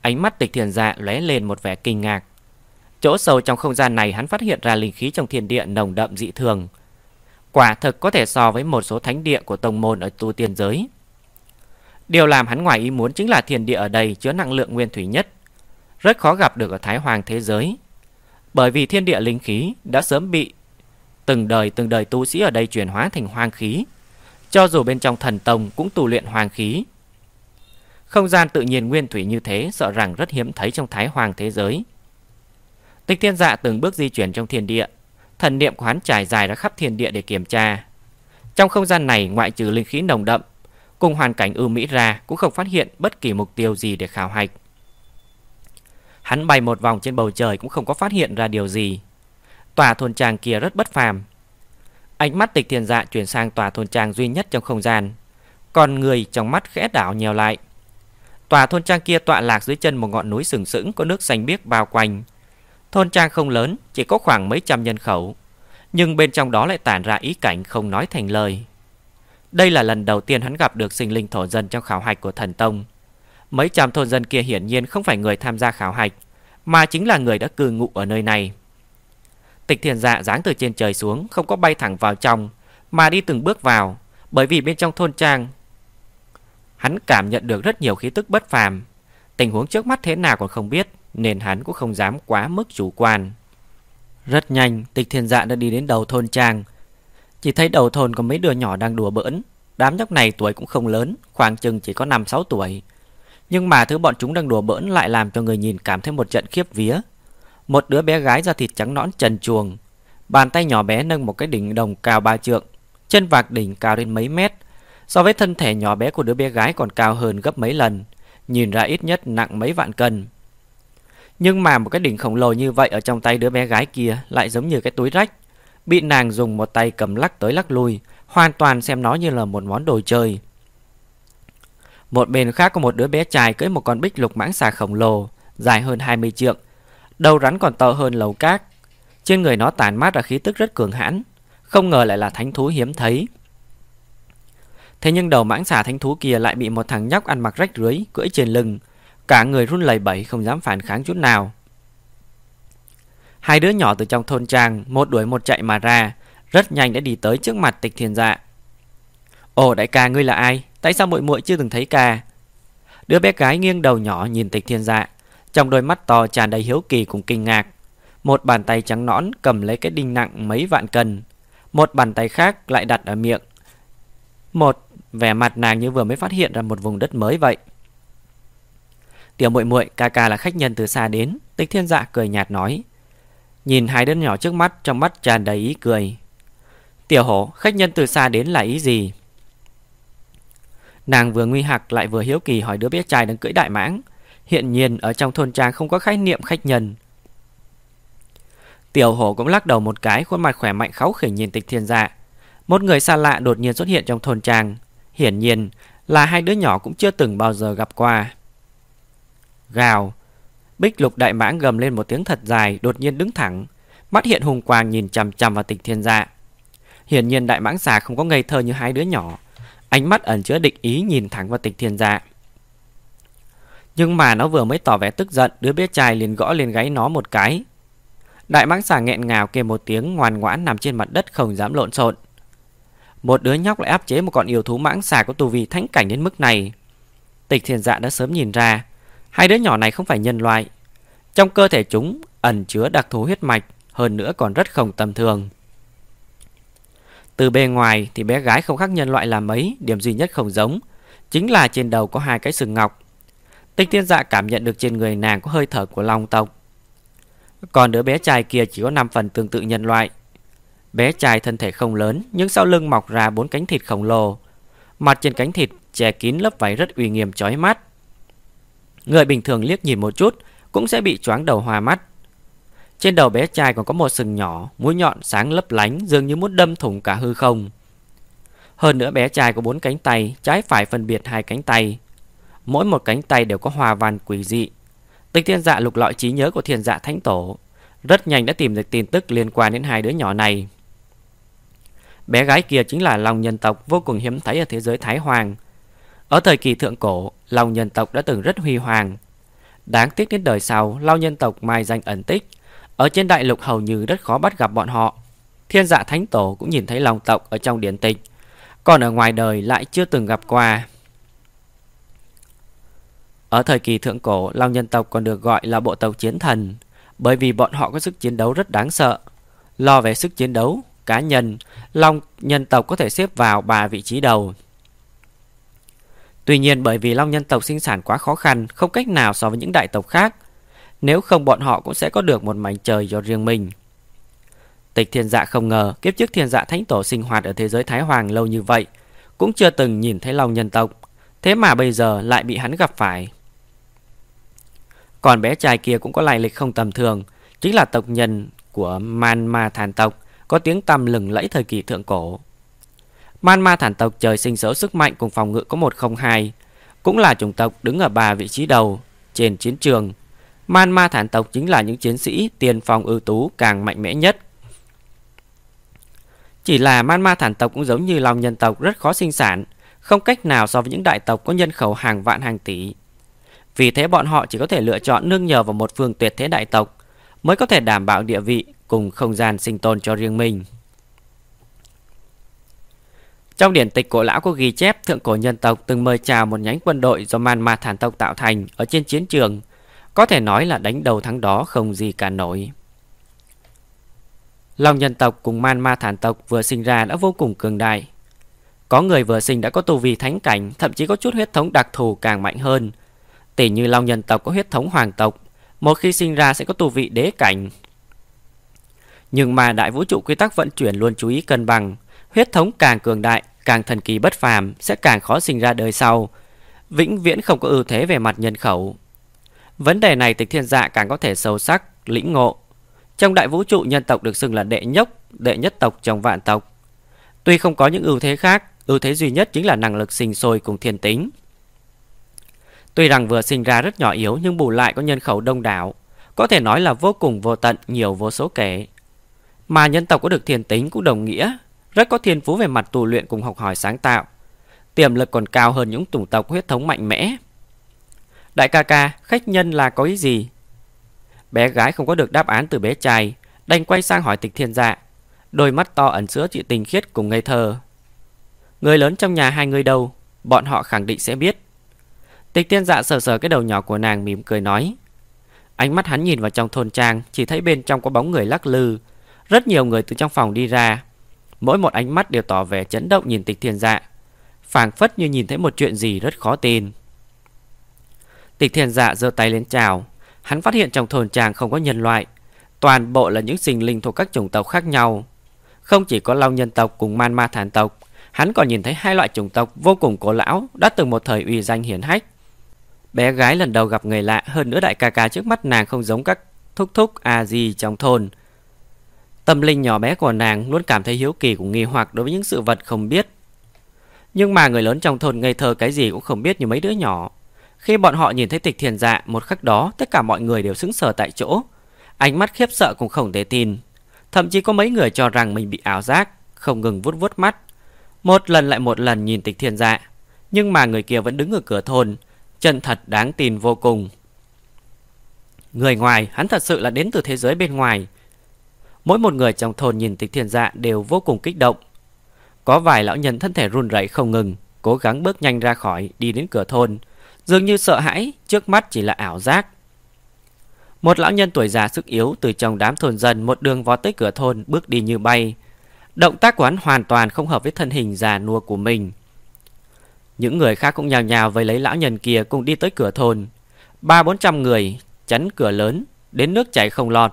Ánh mắt tịch thiền dạ lóe lên một vẻ kinh ngạc. Chỗ sâu trong không gian này hắn phát hiện ra linh khí trong thiên địa nồng đậm dị thường. Quả thực có thể so với một số thánh địa của tông môn ở tu tiên giới. Điều làm hắn ngoài ý muốn chính là thiên địa ở đây chứa năng lượng nguyên thủy nhất. Rất khó gặp được ở Thái Hoàng thế giới. Bởi vì thiên địa linh khí đã sớm bị từng đời từng đời tu sĩ ở đây chuyển hóa thành hoang khí. Cho dù bên trong thần tông cũng tu luyện hoàng khí. Không gian tự nhiên nguyên thủy như thế sợ rằng rất hiếm thấy trong Thái Hoàng thế giới. Tịch thiên dạ từng bước di chuyển trong thiên địa. Thần niệm của hắn trải dài ra khắp thiên địa để kiểm tra. Trong không gian này ngoại trừ linh khí nồng đậm, cùng hoàn cảnh ưu mỹ ra cũng không phát hiện bất kỳ mục tiêu gì để khảo hạch. Hắn bay một vòng trên bầu trời cũng không có phát hiện ra điều gì. Tòa thôn trang kia rất bất phàm. Ánh mắt tịch thiền dạ chuyển sang tòa thôn trang duy nhất trong không gian. Còn người trong mắt khẽ đảo nhèo lại. Tòa thôn trang kia tọa lạc dưới chân một ngọn núi sừng sững có nước xanh biếc bao quanh. Thôn trang không lớn, chỉ có khoảng mấy trăm nhân khẩu. Nhưng bên trong đó lại tản ra ý cảnh không nói thành lời. Đây là lần đầu tiên hắn gặp được sinh linh thổ dân trong khảo hạch của thần tông. Mấy trăm thôn dân kia hiển nhiên không phải người tham gia khảo hạch, mà chính là người đã cư ngụ ở nơi này. Tịch thiền dạ giáng từ trên trời xuống, không có bay thẳng vào trong, mà đi từng bước vào, bởi vì bên trong thôn trang Hắn cảm nhận được rất nhiều khí tức bất phàm. Tình huống trước mắt thế nào còn không biết Nên hắn cũng không dám quá mức chủ quan. Rất nhanh Tịch thiên dạ đã đi đến đầu thôn trang. Chỉ thấy đầu thôn có mấy đứa nhỏ đang đùa bỡn. Đám nhóc này tuổi cũng không lớn Khoảng chừng chỉ có 5-6 tuổi. Nhưng mà thứ bọn chúng đang đùa bỡn Lại làm cho người nhìn cảm thấy một trận khiếp vía. Một đứa bé gái da thịt trắng nõn trần chuồng Bàn tay nhỏ bé nâng một cái đỉnh đồng cao ba trượng, Chân vạc đỉnh cao đến mấy mét. So với thân thể nhỏ bé của đứa bé gái còn cao hơn gấp mấy lần, Nhìn ra ít nhất nặng mấy vạn cân. Nhưng mà một cái đỉnh khổng lồ như vậy Ở trong tay đứa bé gái kia Lại giống như cái túi rách. Bị nàng dùng một tay cầm lắc tới lắc lui, Hoàn toàn xem nó như là một món đồ chơi. Một bên khác có một đứa bé trai cưỡi một con bích lục mãng xà khổng lồ Dài hơn 20 trượng Đầu rắn còn to hơn lầu cát Trên người nó tàn mát ra khí tức rất cường hãn Không ngờ lại là thánh thú hiếm thấy Thế nhưng đầu mãng xà thánh thú kia lại bị một thằng nhóc ăn mặc rách rưới cưỡi trên lưng, cả người run lẩy bẩy không dám phản kháng chút nào. Hai đứa nhỏ từ trong thôn trang, một đuổi một chạy mà ra, rất nhanh đã đi tới trước mặt Tịch Thiên Dạ. "Ồ đại ca ngươi là ai? Tại sao muội muội chưa từng thấy ca?" Đứa bé gái nghiêng đầu nhỏ nhìn Tịch Thiên Dạ, trong đôi mắt to tràn đầy hiếu kỳ cùng kinh ngạc. Một bàn tay trắng nõn cầm lấy cái đinh nặng mấy vạn cân, một bàn tay khác lại đặt ở miệng. Một Vẻ mặt nàng như vừa mới phát hiện ra một vùng đất mới vậy Tiểu muội muội ca ca là khách nhân từ xa đến Tịch thiên dạ cười nhạt nói Nhìn hai đứa nhỏ trước mắt Trong mắt tràn đầy ý cười Tiểu hổ khách nhân từ xa đến là ý gì Nàng vừa nguy hạc lại vừa hiếu kỳ hỏi đứa bé trai đang cưỡi đại mãng Hiện nhiên ở trong thôn trang không có khái niệm khách nhân Tiểu hổ cũng lắc đầu một cái Khuôn mặt khỏe mạnh kháu khỉnh nhìn tịch thiên dạ Một người xa lạ đột nhiên xuất hiện trong thôn trang Hiển nhiên là hai đứa nhỏ cũng chưa từng bao giờ gặp qua. Gào. Bích lục đại mãng gầm lên một tiếng thật dài, đột nhiên đứng thẳng. Mắt hiện hùng quang nhìn chằm chằm vào tịch thiên dạ. Hiển nhiên đại mãng xà không có ngây thơ như hai đứa nhỏ. Ánh mắt ẩn chứa địch ý nhìn thẳng vào tịch thiên dạ. Nhưng mà nó vừa mới tỏ vẻ tức giận, đứa bé trai liền gõ lên gáy nó một cái. Đại mãng xà nghẹn ngào kêu một tiếng ngoan ngoãn nằm trên mặt đất không dám lộn xộn. Một đứa nhóc lại áp chế một con yêu thú mãng xà có tu vi thánh cảnh đến mức này. Tịch Thiên dạ đã sớm nhìn ra, hai đứa nhỏ này không phải nhân loại. Trong cơ thể chúng ẩn chứa đặc thù huyết mạch, hơn nữa còn rất không tầm thường. Từ bề ngoài thì bé gái không khác nhân loại là mấy, điểm duy nhất không giống, chính là trên đầu có hai cái sừng ngọc. Tích thiên dạ cảm nhận được trên người nàng có hơi thở của long tộc. Còn đứa bé trai kia chỉ có 5 phần tương tự nhân loại, Bé trai thân thể không lớn nhưng sau lưng mọc ra bốn cánh thịt khổng lồ. Mặt trên cánh thịt che kín lớp váy rất uy nghiêm chói mắt. Người bình thường liếc nhìn một chút cũng sẽ bị choáng đầu hoa mắt. Trên đầu bé trai còn có một sừng nhỏ, mũi nhọn sáng lấp lánh dường như muốn đâm thủng cả hư không. Hơn nữa bé trai có bốn cánh tay, trái phải phân biệt hai cánh tay. Mỗi một cánh tay đều có hòa văn quỷ dị. Tịch thiên dạ lục lọi trí nhớ của thiên dạ thánh tổ. Rất nhanh đã tìm được tin tức liên quan đến hai đứa nhỏ này. Bé gái kia chính là lòng nhân tộc vô cùng hiếm thấy ở thế giới Thái Hoàng. Ở thời kỳ thượng cổ, lòng nhân tộc đã từng rất huy hoàng. Đáng tiếc đến đời sau, lao nhân tộc mai danh ẩn tích. Ở trên đại lục hầu như rất khó bắt gặp bọn họ. Thiên dạ thánh tổ cũng nhìn thấy lòng tộc ở trong điển tịch. Còn ở ngoài đời lại chưa từng gặp qua. Ở thời kỳ thượng cổ, Long nhân tộc còn được gọi là bộ tộc chiến thần, bởi vì bọn họ có sức chiến đấu rất đáng sợ. Lo về sức chiến đấu, cá nhân, Long nhân tộc có thể xếp vào ba vị trí đầu. Tuy nhiên bởi vì Long nhân tộc sinh sản quá khó khăn, không cách nào so với những đại tộc khác, nếu không bọn họ cũng sẽ có được một mảnh trời cho riêng mình. Tịch thiên dạ không ngờ kiếp trước thiên dạ thánh tổ sinh hoạt ở thế giới Thái Hoàng lâu như vậy, cũng chưa từng nhìn thấy lòng nhân tộc, thế mà bây giờ lại bị hắn gặp phải. Còn bé trai kia cũng có lai lịch không tầm thường, chính là tộc nhân của Man Ma Thản tộc, có tiếng tăm lừng lẫy thời kỳ thượng cổ. Man Ma Thản tộc trời sinh sở sức mạnh cùng phòng ngự có 102, cũng là chủng tộc đứng ở ba vị trí đầu trên chiến trường. Man Ma Thản tộc chính là những chiến sĩ tiền phòng ưu tú càng mạnh mẽ nhất. Chỉ là Man Ma Thản tộc cũng giống như lòng nhân tộc rất khó sinh sản, không cách nào so với những đại tộc có nhân khẩu hàng vạn hàng tỷ. Vì thế bọn họ chỉ có thể lựa chọn nương nhờ vào một phương tuyệt thế đại tộc mới có thể đảm bảo địa vị cùng không gian sinh tồn cho riêng mình. Trong điển tịch cổ lão có ghi chép thượng cổ nhân tộc từng mời chào một nhánh quân đội do Man Ma Thản tộc tạo thành ở trên chiến trường, có thể nói là đánh đầu thắng đó không gì cả nổi. Long nhân tộc cùng Man Ma Thản tộc vừa sinh ra đã vô cùng cường đại. Có người vừa sinh đã có tu vi thánh cảnh, thậm chí có chút huyết thống đặc thù càng mạnh hơn, Tỷ như Long nhân tộc có huyết thống hoàng tộc, một khi sinh ra sẽ có tu vị đế cảnh. Nhưng mà đại vũ trụ quy tắc vận chuyển luôn chú ý cân bằng, huyết thống càng cường đại, càng thần kỳ bất phàm sẽ càng khó sinh ra đời sau, vĩnh viễn không có ưu thế về mặt nhân khẩu. Vấn đề này Tịch Thiên Dạ càng có thể sâu sắc, lĩnh ngộ. Trong đại vũ trụ nhân tộc được xưng là đệ nhốc, đệ nhất tộc trong vạn tộc. Tuy không có những ưu thế khác, ưu thế duy nhất chính là năng lực sinh sôi cùng thiên tính. Tuy rằng vừa sinh ra rất nhỏ yếu nhưng bù lại có nhân khẩu đông đảo, có thể nói là vô cùng vô tận, nhiều vô số kể. Mà nhân tộc có được thiên tính cũng đồng nghĩa, rất có thiên phú về mặt tu luyện cùng học hỏi sáng tạo. Tiềm lực còn cao hơn những chủng tộc huyết thống mạnh mẽ. Đại ca ca, khách nhân là có ý gì? Bé gái không có được đáp án từ bé trai, đành quay sang hỏi tịch thiên dạ. Đôi mắt to ẩn chứa chị tình khiết cùng ngây thơ. Người lớn trong nhà hai người đâu, bọn họ khẳng định sẽ biết. Tịch thiên dạ sờ sờ cái đầu nhỏ của nàng mỉm cười nói. Ánh mắt hắn nhìn vào trong thôn trang, chỉ thấy bên trong có bóng người lắc lư. Rất nhiều người từ trong phòng đi ra. Mỗi một ánh mắt đều tỏ vẻ chấn động nhìn tịch thiên dạ. phảng phất như nhìn thấy một chuyện gì rất khó tin. Tịch thiên dạ giơ tay lên chào. Hắn phát hiện trong thôn tràng không có nhân loại. Toàn bộ là những sinh linh thuộc các chủng tộc khác nhau. Không chỉ có long nhân tộc cùng man ma thản tộc, hắn còn nhìn thấy hai loại chủng tộc vô cùng cổ lão đã từng một thời uy danh hiển hách. Bé gái lần đầu gặp người lạ hơn nữa đại ca ca trước mắt nàng không giống các thúc thúc à gì trong thôn. Tâm linh nhỏ bé của nàng luôn cảm thấy hiếu kỳ cũng nghi hoặc đối với những sự vật không biết. Nhưng mà người lớn trong thôn ngây thơ cái gì cũng không biết như mấy đứa nhỏ. Khi bọn họ nhìn thấy tịch thiền dạ một khắc đó tất cả mọi người đều sững sờ tại chỗ. Ánh mắt khiếp sợ cũng không thể tin. Thậm chí có mấy người cho rằng mình bị ảo giác, không ngừng vuốt vuốt mắt. Một lần lại một lần nhìn tịch thiền dạ. Nhưng mà người kia vẫn đứng ở cửa thôn, Chân thật đáng tin vô cùng Người ngoài hắn thật sự là đến từ thế giới bên ngoài Mỗi một người trong thôn nhìn tịch thiền dạ đều vô cùng kích động Có vài lão nhân thân thể run rẩy không ngừng Cố gắng bước nhanh ra khỏi đi đến cửa thôn Dường như sợ hãi Trước mắt chỉ là ảo giác Một lão nhân tuổi già sức yếu Từ trong đám thôn dân một đường vó tới cửa thôn Bước đi như bay Động tác của hắn hoàn toàn không hợp với thân hình già nua của mình những người khác cũng nhào nhào với lấy lão nhân kia cùng đi tới cửa thôn. Ba bốn trăm người chắn cửa lớn, đến nước chảy không lọt.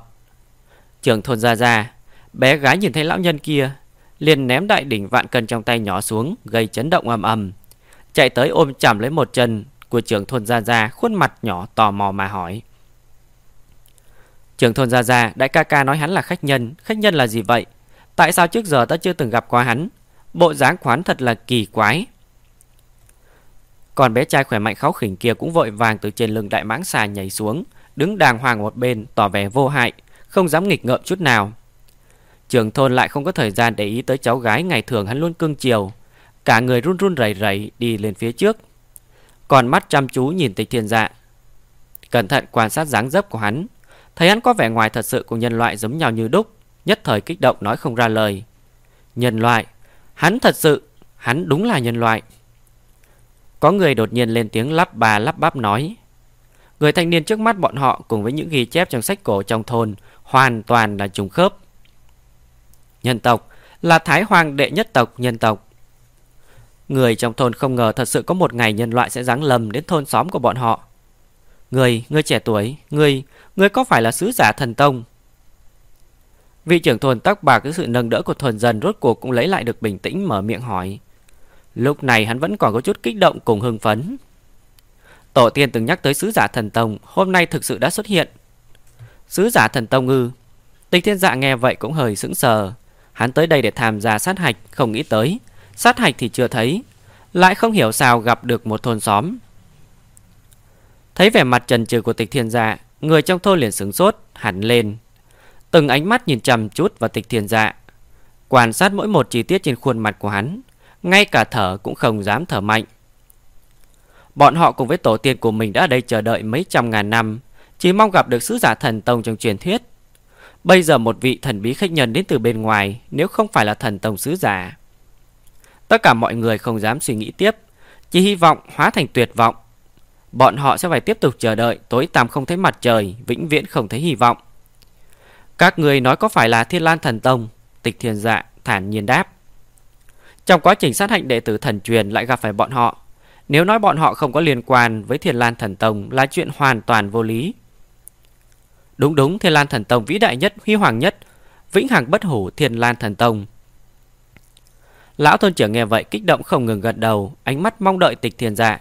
Trường thôn ra ra, bé gái nhìn thấy lão nhân kia, liền ném đại đỉnh vạn cân trong tay nhỏ xuống, gây chấn động ầm ầm. Chạy tới ôm chầm lấy một chân của trưởng thôn Gia Gia khuôn mặt nhỏ tò mò mà hỏi. Trưởng thôn Gia Gia, đại ca ca nói hắn là khách nhân. Khách nhân là gì vậy? Tại sao trước giờ ta chưa từng gặp qua hắn? Bộ dáng khoán thật là kỳ quái. Còn bé trai khỏe mạnh kháu khỉnh kia cũng vội vàng từ trên lưng đại mãng xà nhảy xuống, đứng đàng hoàng một bên tỏ vẻ vô hại, không dám nghịch ngợm chút nào. Trưởng thôn lại không có thời gian để ý tới cháu gái ngày thường hắn luôn cưng chiều, cả người run run rẩy rẩy đi lên phía trước. Còn mắt chăm chú nhìn Tịch Thiên Dạ. Cẩn thận quan sát dáng dấp của hắn, thấy hắn có vẻ ngoài thật sự của nhân loại giống nhau như đúc, nhất thời kích động nói không ra lời. Nhân loại, hắn thật sự, hắn đúng là nhân loại. Có người đột nhiên lên tiếng lắp bà lắp bắp nói. Người thanh niên trước mắt bọn họ cùng với những ghi chép trong sách cổ trong thôn hoàn toàn là trùng khớp. Nhân tộc là Thái Hoàng đệ nhất tộc nhân tộc. Người trong thôn không ngờ thật sự có một ngày nhân loại sẽ giáng lầm đến thôn xóm của bọn họ. Người, người trẻ tuổi, người, người có phải là sứ giả thần tông? Vị trưởng thôn tóc bạc với sự nâng đỡ của thuần dân rốt cuộc cũng lấy lại được bình tĩnh mở miệng hỏi. Lúc này hắn vẫn còn có chút kích động cùng hưng phấn. Tổ tiên từng nhắc tới sứ giả thần tông, hôm nay thực sự đã xuất hiện. Sứ giả thần tông ư? Tịch thiên dạ nghe vậy cũng hơi sững sờ. Hắn tới đây để tham gia sát hạch, không nghĩ tới. Sát hạch thì chưa thấy, lại không hiểu sao gặp được một thôn xóm. Thấy vẻ mặt trần trừ của tịch thiên dạ, người trong thôn liền sướng sốt, hẳn lên. Từng ánh mắt nhìn chầm chút vào tịch thiên dạ. Quan sát mỗi một chi tiết trên khuôn mặt của hắn, ngay cả thở cũng không dám thở mạnh. Bọn họ cùng với tổ tiên của mình đã ở đây chờ đợi mấy trăm ngàn năm, chỉ mong gặp được sứ giả thần tông trong truyền thuyết. Bây giờ một vị thần bí khách nhân đến từ bên ngoài, nếu không phải là thần tông sứ giả. Tất cả mọi người không dám suy nghĩ tiếp, chỉ hy vọng hóa thành tuyệt vọng. Bọn họ sẽ phải tiếp tục chờ đợi tối tăm không thấy mặt trời, vĩnh viễn không thấy hy vọng. Các người nói có phải là Thiên Lan Thần Tông? Tịch thiền Dạ thản nhiên đáp. Trong quá trình sát hạnh đệ tử thần truyền lại gặp phải bọn họ. Nếu nói bọn họ không có liên quan với Thiên Lan Thần Tông là chuyện hoàn toàn vô lý. Đúng đúng, Thiên Lan Thần Tông vĩ đại nhất, huy hoàng nhất, vĩnh hằng bất hủ Thiên Lan Thần Tông. Lão thôn trưởng nghe vậy kích động không ngừng gật đầu, ánh mắt mong đợi tịch thiền dạ.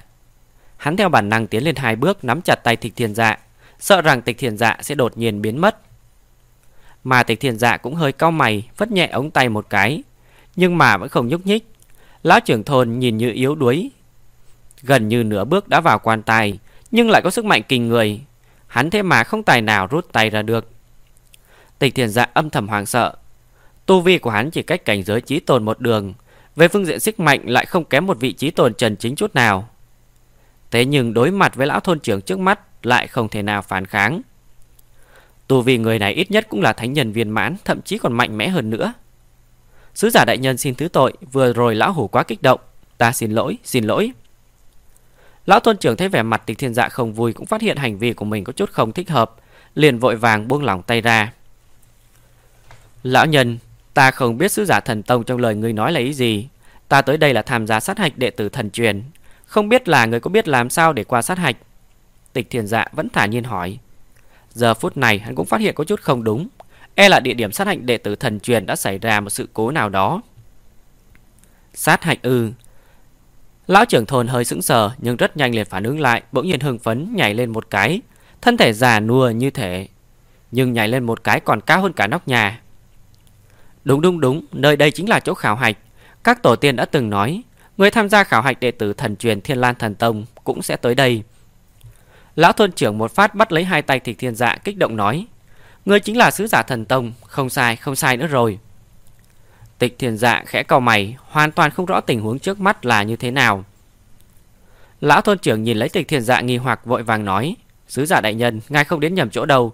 Hắn theo bản năng tiến lên hai bước nắm chặt tay tịch thiền dạ, sợ rằng tịch thiền dạ sẽ đột nhiên biến mất. Mà tịch thiền dạ cũng hơi cau mày, vất nhẹ ống tay một cái, nhưng mà vẫn không nhúc nhích. Lão trưởng thôn nhìn như yếu đuối, gần như nửa bước đã vào quan tài, nhưng lại có sức mạnh kinh người. Hắn thế mà không tài nào rút tay ra được. Tịch thiền dạ âm thầm hoàng sợ. Tu vi của hắn chỉ cách cảnh giới trí tồn một đường, về phương diện sức mạnh lại không kém một vị trí tồn trần chính chút nào. Thế nhưng đối mặt với lão thôn trưởng trước mắt lại không thể nào phản kháng. Tu vì người này ít nhất cũng là thánh nhân viên mãn, thậm chí còn mạnh mẽ hơn nữa. Sứ giả đại nhân xin thứ tội, vừa rồi lão hủ quá kích động. Ta xin lỗi, xin lỗi. Lão thôn trưởng thấy vẻ mặt tịch thiên dạ không vui cũng phát hiện hành vi của mình có chút không thích hợp, liền vội vàng buông lỏng tay ra. Lão nhân, ta không biết sứ giả thần tông trong lời ngươi nói là ý gì. Ta tới đây là tham gia sát hạch đệ tử thần truyền. Không biết là người có biết làm sao để qua sát hạch. Tịch thiền dạ vẫn thả nhiên hỏi. Giờ phút này hắn cũng phát hiện có chút không đúng. E là địa điểm sát hạch đệ tử thần truyền đã xảy ra một sự cố nào đó. Sát hạch ư. Lão trưởng thôn hơi sững sờ nhưng rất nhanh liền phản ứng lại, bỗng nhiên hưng phấn nhảy lên một cái, thân thể già nua như thể, nhưng nhảy lên một cái còn cao hơn cả nóc nhà. Đúng đúng đúng, nơi đây chính là chỗ khảo hạch. Các tổ tiên đã từng nói, người tham gia khảo hạch đệ tử thần truyền Thiên Lan Thần Tông cũng sẽ tới đây. Lão thôn trưởng một phát bắt lấy hai tay thịt Thiên Dạ kích động nói, người chính là sứ giả thần tông, không sai, không sai nữa rồi. Tịch Thiên Dạ khẽ cau mày, hoàn toàn không rõ tình huống trước mắt là như thế nào. Lão thôn trưởng nhìn lấy Tịch Thiên Dạ nghi hoặc vội vàng nói, sứ giả đại nhân, ngài không đến nhầm chỗ đâu,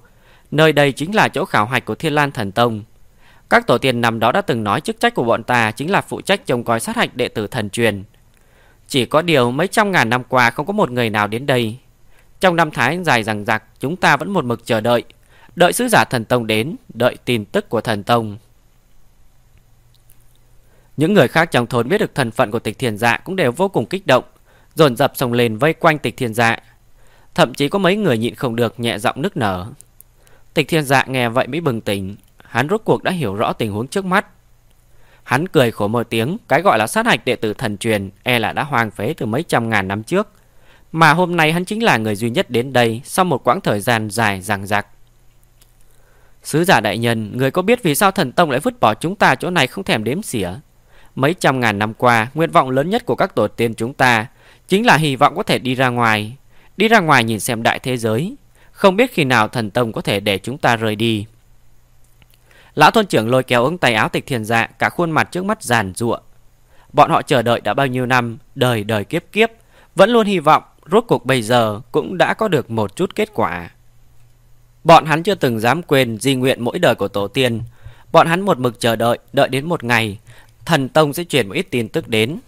nơi đây chính là chỗ khảo hạch của Thiên Lan Thần Tông. Các tổ tiên năm đó đã từng nói chức trách của bọn ta chính là phụ trách trông coi sát hạch đệ tử thần truyền. Chỉ có điều mấy trăm ngàn năm qua không có một người nào đến đây. Trong năm tháng dài rằng rạc, chúng ta vẫn một mực chờ đợi. Đợi sứ giả thần tông đến, đợi tin tức của thần tông. Những người khác trong thôn biết được thần phận của tịch thiền dạ cũng đều vô cùng kích động, dồn dập sông lên vây quanh tịch thiền dạ. Thậm chí có mấy người nhịn không được nhẹ giọng nức nở. Tịch thiền dạ nghe vậy mới bừng tỉnh, hắn rốt cuộc đã hiểu rõ tình huống trước mắt. Hắn cười khổ một tiếng, cái gọi là sát hạch đệ tử thần truyền e là đã hoang phế từ mấy trăm ngàn năm trước. Mà hôm nay hắn chính là người duy nhất đến đây sau một quãng thời gian dài ràng rạc. Sứ giả đại nhân, người có biết vì sao thần tông lại vứt bỏ chúng ta chỗ này không thèm đếm xỉa? Mấy trăm ngàn năm qua, nguyện vọng lớn nhất của các tổ tiên chúng ta chính là hy vọng có thể đi ra ngoài. Đi ra ngoài nhìn xem đại thế giới. Không biết khi nào thần tông có thể để chúng ta rời đi. Lão thôn trưởng lôi kéo ứng tay áo tịch thiền dạ, cả khuôn mặt trước mắt giàn ruộng. Bọn họ chờ đợi đã bao nhiêu năm, đời đời kiếp kiếp, vẫn luôn hy vọng rốt cuộc bây giờ cũng đã có được một chút kết quả. Bọn hắn chưa từng dám quên di nguyện mỗi đời của tổ tiên. Bọn hắn một mực chờ đợi, đợi đến một ngày, thần tông sẽ truyền một ít tin tức đến.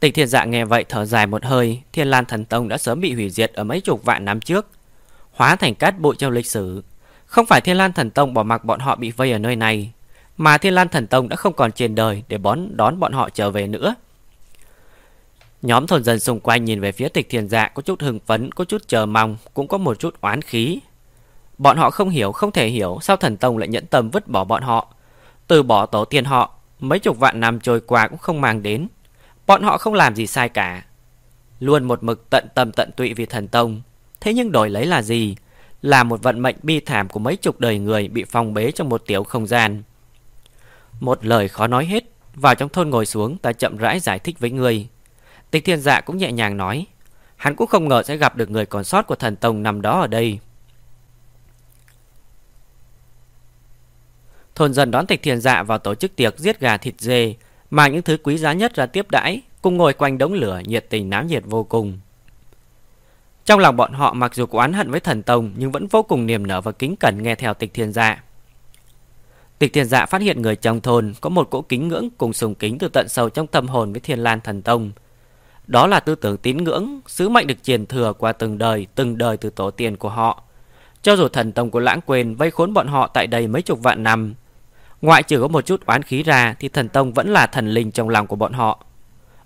Tịch thiên dạ nghe vậy thở dài một hơi, thiên lan thần tông đã sớm bị hủy diệt ở mấy chục vạn năm trước. Hóa thành cát bụi trong lịch sử. Không phải thiên lan thần tông bỏ mặc bọn họ bị vây ở nơi này, mà thiên lan thần tông đã không còn trên đời để bón đón bọn họ trở về nữa. Nhóm thôn dân xung quanh nhìn về phía tịch thiên dạ có chút hưng phấn, có chút chờ mong, cũng có một chút oán khí. Bọn họ không hiểu, không thể hiểu sao thần tông lại nhẫn tâm vứt bỏ bọn họ. Từ bỏ tổ tiên họ, mấy chục vạn năm trôi qua cũng không mang đến. Bọn họ không làm gì sai cả. Luôn một mực tận tâm tận tụy vì thần tông. Thế nhưng đổi lấy là gì? Là một vận mệnh bi thảm của mấy chục đời người bị phong bế trong một tiểu không gian. Một lời khó nói hết. Vào trong thôn ngồi xuống ta chậm rãi giải thích với người. Tịch thiên dạ cũng nhẹ nhàng nói. Hắn cũng không ngờ sẽ gặp được người còn sót của thần tông nằm đó ở đây. Thôn dân đón tịch Thiên dạ vào tổ chức tiệc giết gà thịt dê, mang những thứ quý giá nhất ra tiếp đãi, cùng ngồi quanh đống lửa nhiệt tình náo nhiệt vô cùng. Trong lòng bọn họ mặc dù có oán hận với thần tông nhưng vẫn vô cùng niềm nở và kính cẩn nghe theo tịch thiên dạ. Tịch thiên dạ phát hiện người trong thôn có một cỗ kính ngưỡng cùng sùng kính từ tận sâu trong tâm hồn với thiên lan thần tông. Đó là tư tưởng tín ngưỡng, sứ mệnh được truyền thừa qua từng đời, từng đời từ tổ tiên của họ. Cho dù thần tông của lãng quên vây khốn bọn họ tại đây mấy chục vạn năm, Ngoại trừ có một chút oán khí ra thì thần tông vẫn là thần linh trong lòng của bọn họ.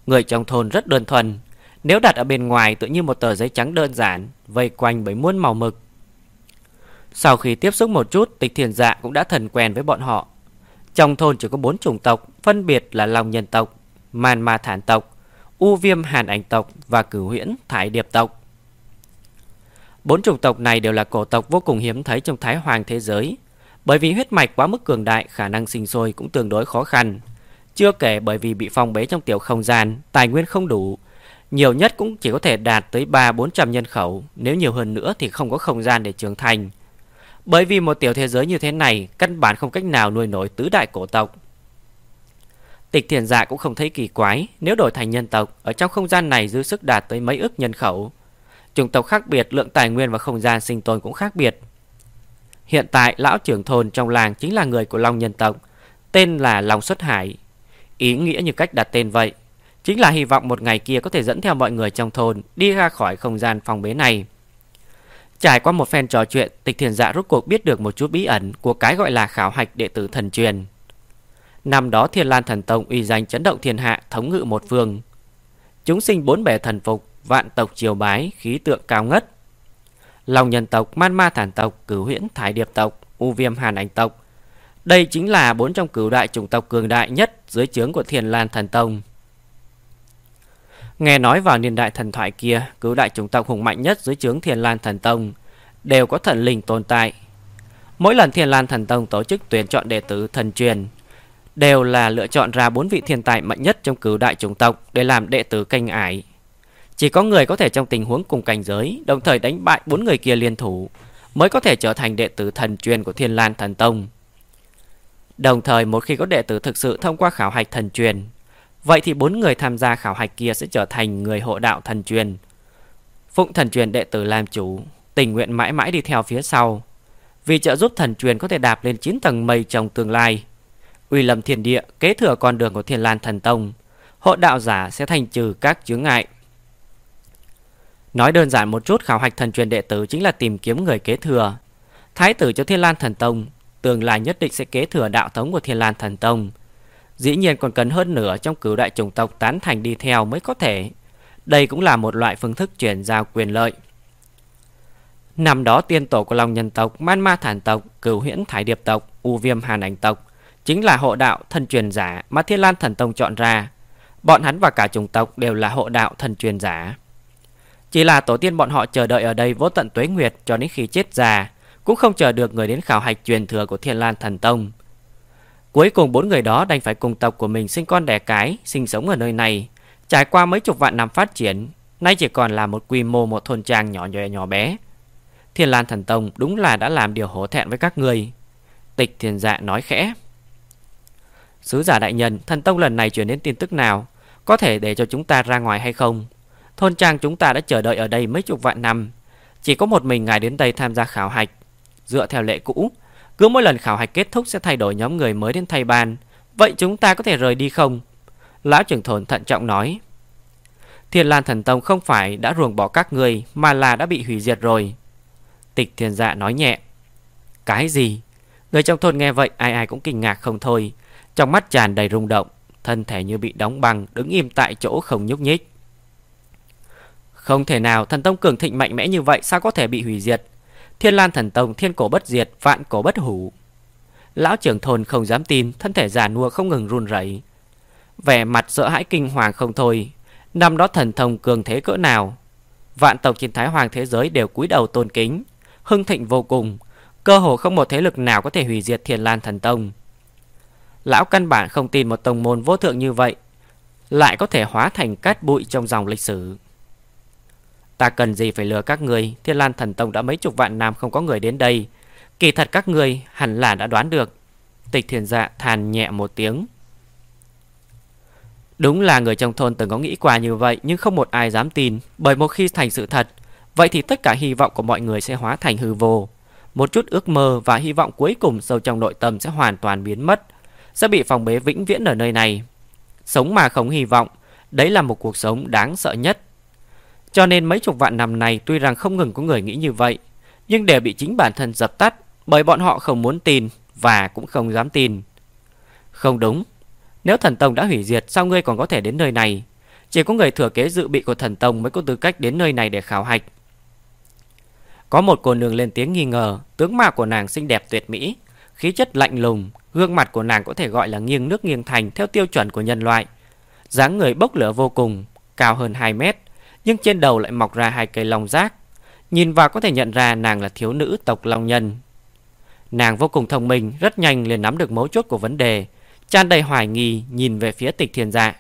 Người trong thôn rất đơn thuần, nếu đặt ở bên ngoài tự như một tờ giấy trắng đơn giản, vây quanh bởi muôn màu mực. Sau khi tiếp xúc một chút, tịch thiền dạ cũng đã thần quen với bọn họ. Trong thôn chỉ có bốn chủng tộc, phân biệt là Long Nhân tộc, Man Ma Thản tộc, U Viêm Hàn Ảnh tộc và Cửu Huyễn Thải Điệp tộc. Bốn chủng tộc này đều là cổ tộc vô cùng hiếm thấy trong Thái Hoàng thế giới, bởi vì huyết mạch quá mức cường đại, khả năng sinh sôi cũng tương đối khó khăn. Chưa kể bởi vì bị phong bế trong tiểu không gian, tài nguyên không đủ. Nhiều nhất cũng chỉ có thể đạt tới 3-400 nhân khẩu, nếu nhiều hơn nữa thì không có không gian để trưởng thành. Bởi vì một tiểu thế giới như thế này, căn bản không cách nào nuôi nổi tứ đại cổ tộc. Tịch thiền dạ cũng không thấy kỳ quái, nếu đổi thành nhân tộc, ở trong không gian này dư sức đạt tới mấy ức nhân khẩu. Chủng tộc khác biệt, lượng tài nguyên và không gian sinh tồn cũng khác biệt, Hiện tại lão trưởng thôn trong làng chính là người của Long nhân tộc, tên là Long Xuất Hải. Ý nghĩa như cách đặt tên vậy, chính là hy vọng một ngày kia có thể dẫn theo mọi người trong thôn đi ra khỏi không gian phòng bế này. Trải qua một phen trò chuyện, tịch thiền dạ rốt cuộc biết được một chút bí ẩn của cái gọi là khảo hạch đệ tử thần truyền. Năm đó Thiên Lan Thần Tông uy danh chấn động thiên hạ thống ngự một phương. Chúng sinh bốn bề thần phục, vạn tộc triều bái, khí tượng cao ngất. lòng nhân tộc, man ma thản tộc, cửu huyễn thái điệp tộc, u viêm hàn ảnh tộc. Đây chính là bốn trong cửu đại chủng tộc cường đại nhất dưới trướng của thiền lan thần tông. Nghe nói vào niên đại thần thoại kia, cứu đại chủng tộc hùng mạnh nhất dưới trướng Thiên lan thần tông đều có thần linh tồn tại. Mỗi lần Thiên lan thần tông tổ chức tuyển chọn đệ tử thần truyền, đều là lựa chọn ra bốn vị thiên tài mạnh nhất trong cứu đại chủng tộc để làm đệ tử canh ải. Chỉ có người có thể trong tình huống cùng cảnh giới Đồng thời đánh bại bốn người kia liên thủ Mới có thể trở thành đệ tử thần truyền của Thiên Lan Thần Tông Đồng thời một khi có đệ tử thực sự thông qua khảo hạch thần truyền Vậy thì bốn người tham gia khảo hạch kia sẽ trở thành người hộ đạo thần truyền Phụng thần truyền đệ tử làm chủ Tình nguyện mãi mãi đi theo phía sau Vì trợ giúp thần truyền có thể đạp lên 9 tầng mây trong tương lai Uy lâm thiên địa kế thừa con đường của Thiên Lan Thần Tông Hộ đạo giả sẽ thành trừ các chướng ngại Nói đơn giản một chút khảo hạch thần truyền đệ tử chính là tìm kiếm người kế thừa. Thái tử cho Thiên Lan Thần Tông, tương lai nhất định sẽ kế thừa đạo thống của Thiên Lan Thần Tông. Dĩ nhiên còn cần hơn nửa trong cửu đại chủng tộc tán thành đi theo mới có thể. Đây cũng là một loại phương thức chuyển giao quyền lợi. Năm đó tiên tổ của Long nhân tộc, Man Ma Thản tộc, Cửu Huyễn Thải Điệp tộc, U Viêm Hàn Ảnh tộc chính là hộ đạo thân truyền giả mà Thiên Lan Thần Tông chọn ra. Bọn hắn và cả chủng tộc đều là hộ đạo thần truyền giả. Chỉ là tổ tiên bọn họ chờ đợi ở đây vô tận tuế nguyệt cho đến khi chết già, cũng không chờ được người đến khảo hạch truyền thừa của Thiên Lan Thần Tông. Cuối cùng bốn người đó đành phải cùng tộc của mình sinh con đẻ cái, sinh sống ở nơi này. Trải qua mấy chục vạn năm phát triển, nay chỉ còn là một quy mô một thôn trang nhỏ nhỏ nhỏ bé. Thiên Lan Thần Tông đúng là đã làm điều hổ thẹn với các người. Tịch Thiên Dạ nói khẽ. Sứ giả đại nhân, thần tông lần này truyền đến tin tức nào? Có thể để cho chúng ta ra ngoài hay không? Thôn trang chúng ta đã chờ đợi ở đây mấy chục vạn năm. Chỉ có một mình ngài đến đây tham gia khảo hạch. Dựa theo lệ cũ, cứ mỗi lần khảo hạch kết thúc sẽ thay đổi nhóm người mới đến thay ban. Vậy chúng ta có thể rời đi không? Lão trưởng thôn thận trọng nói. Thiên Lan Thần Tông không phải đã ruồng bỏ các người mà là đã bị hủy diệt rồi. Tịch Thiên Dạ nói nhẹ. Cái gì? Người trong thôn nghe vậy ai ai cũng kinh ngạc không thôi. Trong mắt tràn đầy rung động, thân thể như bị đóng băng, đứng im tại chỗ không nhúc nhích. Không thể nào, thần tông cường thịnh mạnh mẽ như vậy sao có thể bị hủy diệt? Thiên Lan thần tông, thiên cổ bất diệt, vạn cổ bất hủ. Lão trưởng thôn không dám tin, thân thể già nua không ngừng run rẩy. Vẻ mặt sợ hãi kinh hoàng không thôi. Năm đó thần thông cường thế cỡ nào? Vạn tộc trên Thái Hoàng thế giới đều cúi đầu tôn kính, hưng thịnh vô cùng, cơ hồ không một thế lực nào có thể hủy diệt Thiên Lan thần tông. Lão căn bản không tin một tông môn vô thượng như vậy Lại có thể hóa thành cát bụi trong dòng lịch sử Ta cần gì phải lừa các người? Thiên Lan Thần Tông đã mấy chục vạn năm không có người đến đây. Kỳ thật các người hẳn là đã đoán được. Tịch thiền dạ than nhẹ một tiếng. Đúng là người trong thôn từng có nghĩ qua như vậy Nhưng không một ai dám tin. Bởi một khi thành sự thật Vậy thì tất cả hy vọng của mọi người sẽ hóa thành hư vô. Một chút ước mơ và hy vọng cuối cùng sâu trong nội tâm sẽ hoàn toàn biến mất sẽ bị phòng bế vĩnh viễn ở nơi này. Sống mà không hy vọng, đấy là một cuộc sống đáng sợ nhất. Cho nên mấy chục vạn năm này tuy rằng không ngừng có người nghĩ như vậy, nhưng đều bị chính bản thân dập tắt bởi bọn họ không muốn tin và cũng không dám tin. Không đúng, nếu thần tông đã hủy diệt sao ngươi còn có thể đến nơi này? Chỉ có người thừa kế dự bị của thần tông mới có tư cách đến nơi này để khảo hạch. Có một cô nương lên tiếng nghi ngờ, tướng mạo của nàng xinh đẹp tuyệt mỹ, khí chất lạnh lùng, Gương mặt của nàng có thể gọi là nghiêng nước nghiêng thành theo tiêu chuẩn của nhân loại. dáng người bốc lửa vô cùng, cao hơn 2 mét, nhưng trên đầu lại mọc ra hai cây long rác. Nhìn vào có thể nhận ra nàng là thiếu nữ tộc Long Nhân. Nàng vô cùng thông minh, rất nhanh liền nắm được mấu chốt của vấn đề, tràn đầy hoài nghi nhìn về phía tịch thiên dạ.